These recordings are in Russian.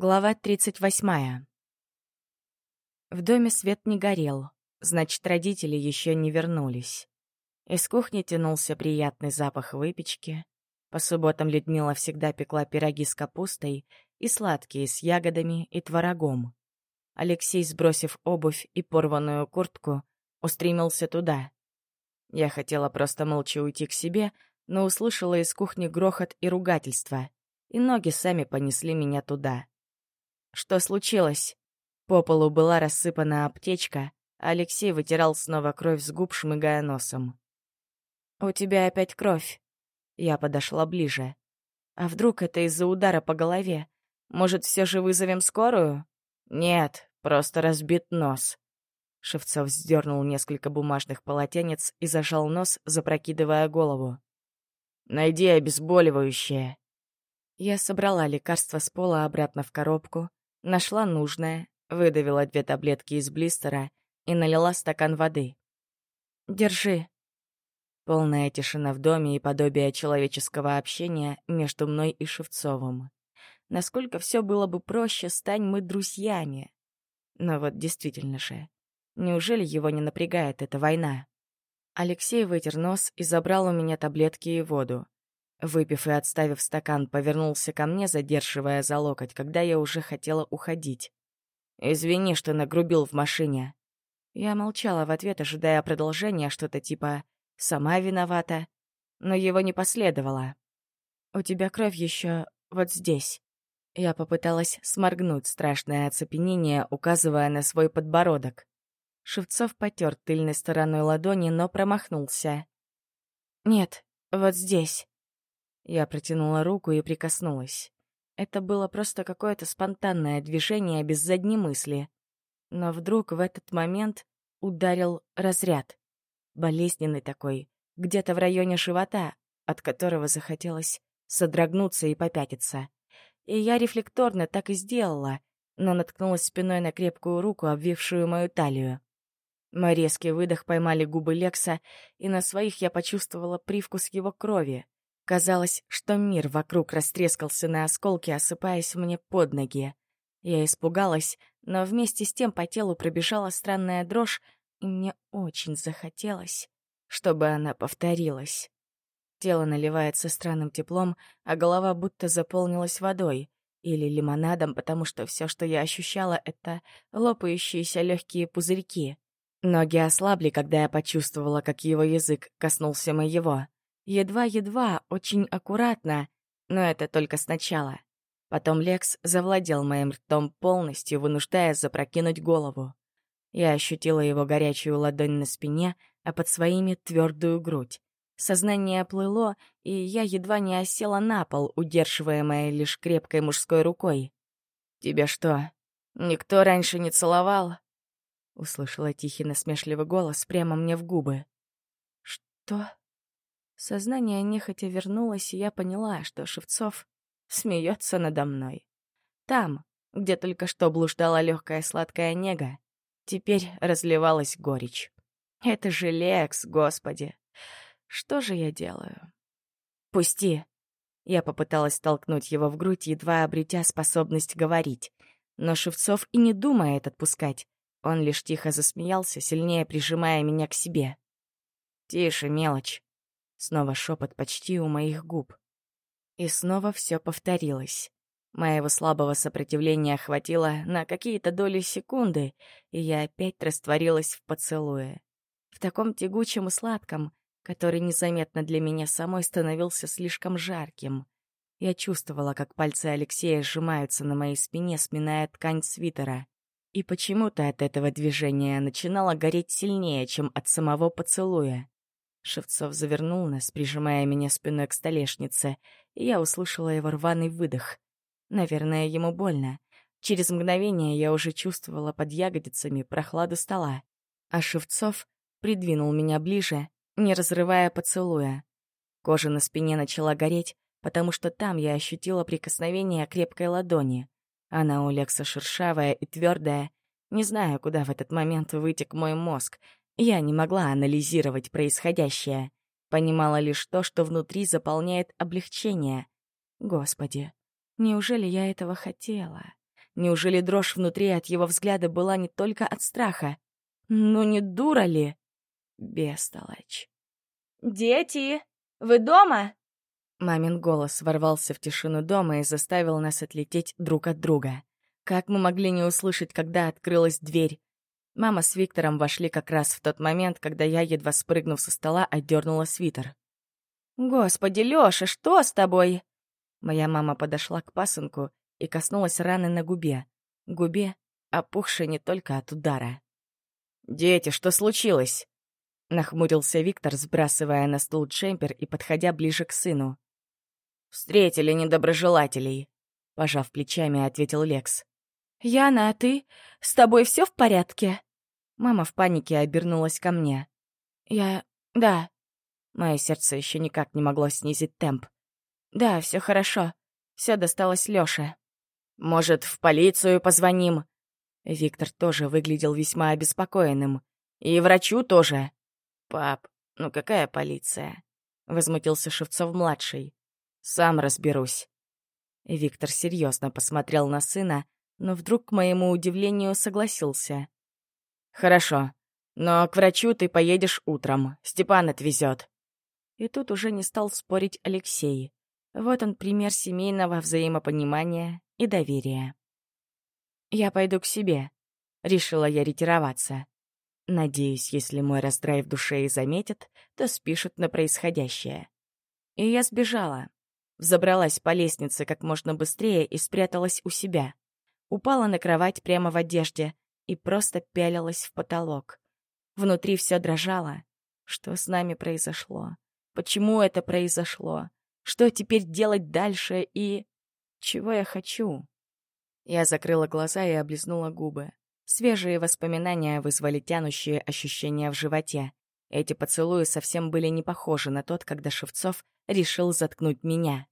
Глава 38. В доме свет не горел, значит, родители еще не вернулись. Из кухни тянулся приятный запах выпечки. По субботам Людмила всегда пекла пироги с капустой и сладкие с ягодами и творогом. Алексей, сбросив обувь и порванную куртку, устремился туда. Я хотела просто молча уйти к себе, но услышала из кухни грохот и ругательство, и ноги сами понесли меня туда. Что случилось? По полу была рассыпана аптечка, Алексей вытирал снова кровь с губ, шмыгая носом. «У тебя опять кровь». Я подошла ближе. «А вдруг это из-за удара по голове? Может, все же вызовем скорую?» «Нет, просто разбит нос». Шевцов вздернул несколько бумажных полотенец и зажал нос, запрокидывая голову. «Найди обезболивающее». Я собрала лекарство с пола обратно в коробку, Нашла нужное, выдавила две таблетки из блистера и налила стакан воды. «Держи». Полная тишина в доме и подобие человеческого общения между мной и Шевцовым. Насколько все было бы проще, стань мы друзьями. Но вот действительно же, неужели его не напрягает эта война? Алексей вытер нос и забрал у меня таблетки и воду. Выпив и отставив стакан, повернулся ко мне, задерживая за локоть, когда я уже хотела уходить. «Извини, что нагрубил в машине». Я молчала в ответ, ожидая продолжения, что-то типа «сама виновата», но его не последовало. «У тебя кровь еще вот здесь». Я попыталась сморгнуть страшное оцепенение, указывая на свой подбородок. Шевцов потер тыльной стороной ладони, но промахнулся. «Нет, вот здесь». Я протянула руку и прикоснулась. Это было просто какое-то спонтанное движение без задней мысли. Но вдруг в этот момент ударил разряд. Болезненный такой, где-то в районе живота, от которого захотелось содрогнуться и попятиться. И я рефлекторно так и сделала, но наткнулась спиной на крепкую руку, обвившую мою талию. Мой резкий выдох поймали губы Лекса, и на своих я почувствовала привкус его крови — Казалось, что мир вокруг растрескался на осколки, осыпаясь мне под ноги. Я испугалась, но вместе с тем по телу пробежала странная дрожь, и мне очень захотелось, чтобы она повторилась. Тело наливается странным теплом, а голова будто заполнилась водой или лимонадом, потому что все, что я ощущала, — это лопающиеся легкие пузырьки. Ноги ослабли, когда я почувствовала, как его язык коснулся моего. Едва-едва, очень аккуратно, но это только сначала. Потом Лекс завладел моим ртом полностью, вынуждая запрокинуть голову. Я ощутила его горячую ладонь на спине, а под своими твердую грудь. Сознание оплыло, и я едва не осела на пол, удерживаемая лишь крепкой мужской рукой. «Тебя что, никто раньше не целовал?» Услышала тихий насмешливый голос прямо мне в губы. «Что?» Сознание нехотя вернулось, и я поняла, что Шевцов смеется надо мной. Там, где только что блуждала легкая сладкая нега, теперь разливалась горечь. Это же Лекс, господи! Что же я делаю? Пусти! Я попыталась толкнуть его в грудь, едва обретя способность говорить. Но Шевцов и не думает отпускать. Он лишь тихо засмеялся, сильнее прижимая меня к себе. «Тише, мелочь. Снова шепот почти у моих губ. И снова все повторилось. Моего слабого сопротивления хватило на какие-то доли секунды, и я опять растворилась в поцелуе. В таком тягучем и сладком, который незаметно для меня самой становился слишком жарким. Я чувствовала, как пальцы Алексея сжимаются на моей спине, сминая ткань свитера. И почему-то от этого движения начинало гореть сильнее, чем от самого поцелуя. Шевцов завернул нас, прижимая меня спиной к столешнице, и я услышала его рваный выдох. Наверное, ему больно. Через мгновение я уже чувствовала под ягодицами прохладу стола, а Шевцов придвинул меня ближе, не разрывая поцелуя. Кожа на спине начала гореть, потому что там я ощутила прикосновение крепкой ладони. Она у Лекса шершавая и твердая. Не знаю, куда в этот момент вытек мой мозг, я не могла анализировать происходящее. Понимала лишь то, что внутри заполняет облегчение. Господи, неужели я этого хотела? Неужели дрожь внутри от его взгляда была не только от страха? Ну не дура ли? Бестолочь. «Дети, вы дома?» Мамин голос ворвался в тишину дома и заставил нас отлететь друг от друга. Как мы могли не услышать, когда открылась дверь? Мама с Виктором вошли как раз в тот момент, когда я, едва спрыгнув со стола, отдернула свитер. «Господи, Лёша, что с тобой?» Моя мама подошла к пасынку и коснулась раны на губе. Губе, опухшей не только от удара. «Дети, что случилось?» Нахмурился Виктор, сбрасывая на стул джемпер и подходя ближе к сыну. «Встретили недоброжелателей», — пожав плечами, ответил Лекс. «Яна, а ты? С тобой все в порядке?» Мама в панике обернулась ко мне. «Я... да». Мое сердце еще никак не могло снизить темп. «Да, все хорошо. Все досталось Лёше». «Может, в полицию позвоним?» Виктор тоже выглядел весьма обеспокоенным. «И врачу тоже». «Пап, ну какая полиция?» — возмутился Шевцов-младший. «Сам разберусь». Виктор серьезно посмотрел на сына, но вдруг, к моему удивлению, согласился. «Хорошо, но к врачу ты поедешь утром, Степан отвезет». И тут уже не стал спорить Алексей. Вот он пример семейного взаимопонимания и доверия. «Я пойду к себе», — решила я ретироваться. Надеюсь, если мой раздрай в душе и заметит, то спишут на происходящее. И я сбежала. Взобралась по лестнице как можно быстрее и спряталась у себя. Упала на кровать прямо в одежде и просто пялилась в потолок. Внутри все дрожало. Что с нами произошло? Почему это произошло? Что теперь делать дальше и... Чего я хочу? Я закрыла глаза и облизнула губы. Свежие воспоминания вызвали тянущие ощущения в животе. Эти поцелуи совсем были не похожи на тот, когда Шевцов решил заткнуть меня.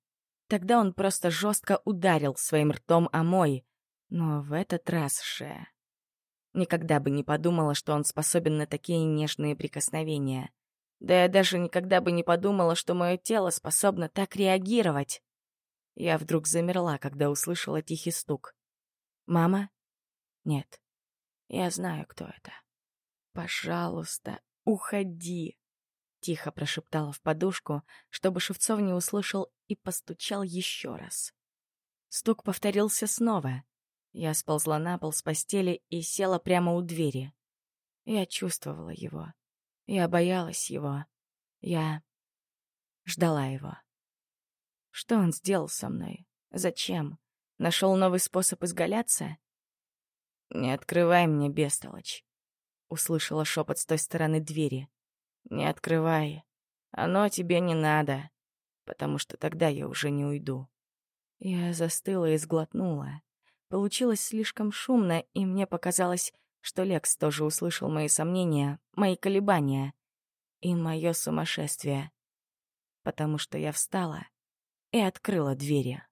Тогда он просто жестко ударил своим ртом о мой. Но в этот раз же... Никогда бы не подумала, что он способен на такие нежные прикосновения. Да я даже никогда бы не подумала, что мое тело способно так реагировать. Я вдруг замерла, когда услышала тихий стук. «Мама?» «Нет. Я знаю, кто это. Пожалуйста, уходи!» Тихо прошептала в подушку, чтобы Шевцов не услышал и постучал еще раз. Стук повторился снова. Я сползла на пол с постели и села прямо у двери. Я чувствовала его. Я боялась его. Я ждала его. Что он сделал со мной? Зачем? Нашел новый способ изгаляться? «Не открывай мне, бестолочь!» — услышала шепот с той стороны двери. «Не открывай. Оно тебе не надо, потому что тогда я уже не уйду». Я застыла и сглотнула. Получилось слишком шумно, и мне показалось, что Лекс тоже услышал мои сомнения, мои колебания и мое сумасшествие. Потому что я встала и открыла двери.